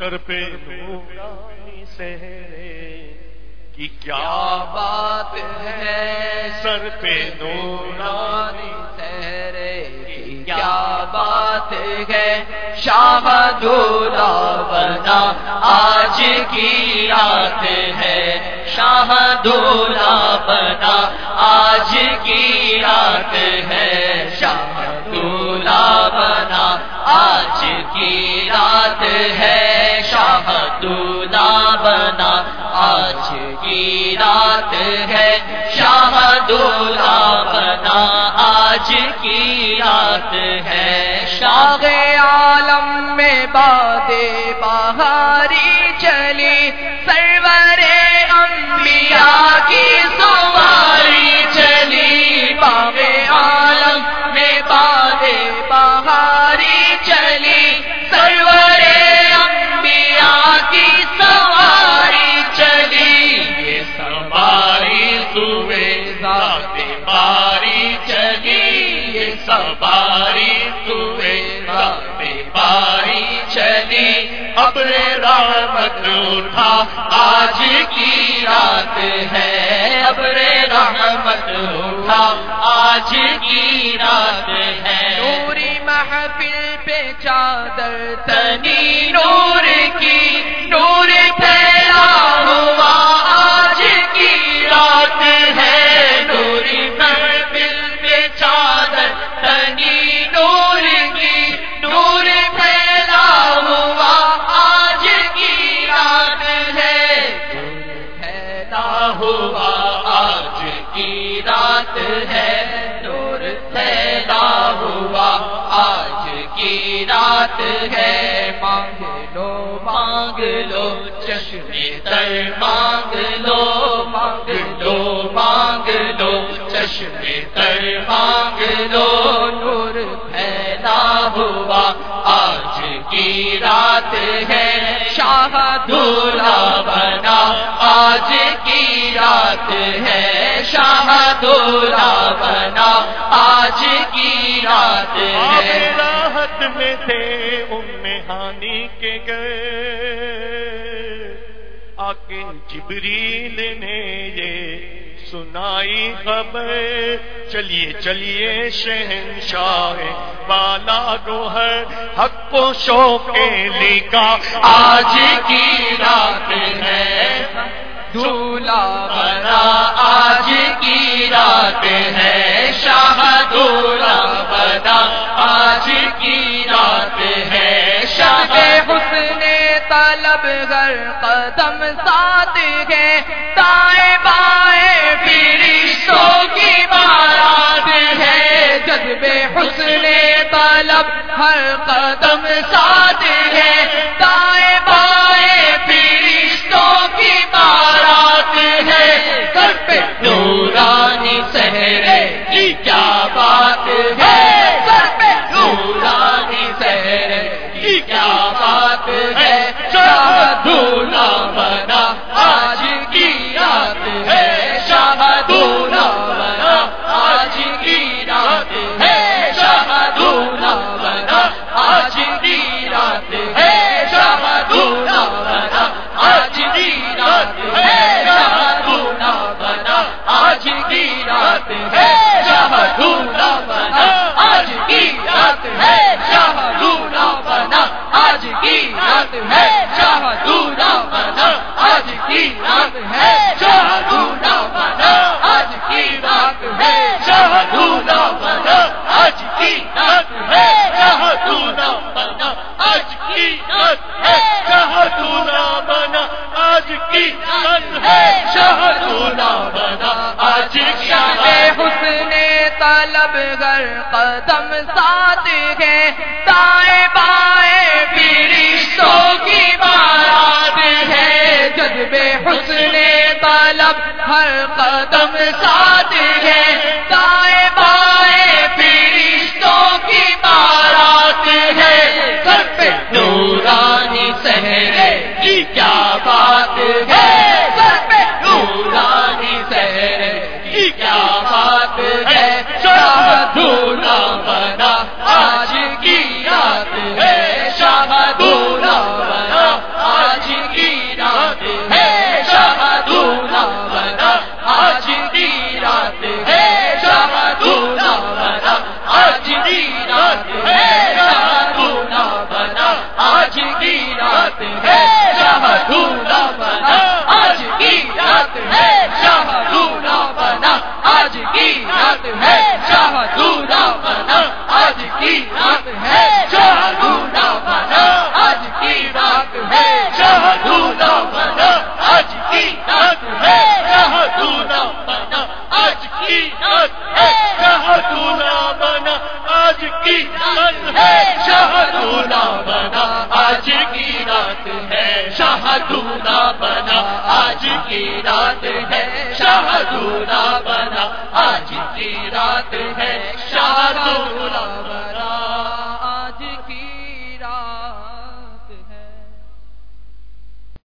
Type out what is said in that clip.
سر پہ سہرے کی کیا بات ہے؟ سر پہ نورانی سہرے کی کیا بات ہے؟ شاہ دولا بنا آج کی رات ہے۔ شاہ دولا بنا آج کی رات ہے۔ شاہ دولا بنا آج کی رات ہے، شاہ دولا بنا۔ آج کی رات ہے، شاہ دولا بنا۔ آج کی رات ہے۔ شاہ عالم میں باد بہاری چلی، سرور سواری سوے ذات باری چلی ابر رحمت اٹھا، آج کی رات ہے ابر رحمت اٹھا، آج کی رات ہے۔ نوری محفل پہ چادر، تنی نور کی رات ہے۔ مانگ لو مانگ لو چشم تر مانگ لو۔ مانگ لو مانگ لو چشم تر مانگ لو۔ نور پھیلا ہوا، آج کی رات ہے۔ شاہ دھولا بنا، آج کی رات ہے۔ شاہ دھولا بنا آج کی رات ہے۔ راحت میں تھے ام ہانی کے گئے آ کے جبریل نے یہ سنائی خبر۔ چلیے چلیے شہنشاہ بالا گوہر حق و شوق لکھا آج کی رات ہے۔ دھولا کی رات ہے شاہ دھولا بنا آج کی رات ہے شاہ حسن طلب گر قدم ساتھ ہے، دائیں بائیں فرشتوں کی بارات ہے۔ جذبے حسن طلب ہر قدم ساتھ بات ہے۔ سر پہ نورانی سہرے کی کیا بات ہے؟ دھولا طلب گر قدم ساتھ ہے۔ دائیں بائیں فرشتوں کی بارات ہے۔ جذبے حسن طلب ہر قدم ساتھ ہے۔ رات ہے شاہ دونا بنا، آج کی رات ہے شاہ بنا، آج کی رات ہے بنا، آج کی رات ہے بنا، آج کی رات ہے بنا، آج کی رات ہے بنا، آج کی رات ہے بنا، آج کی رات ہے کی رات ہے شہدولا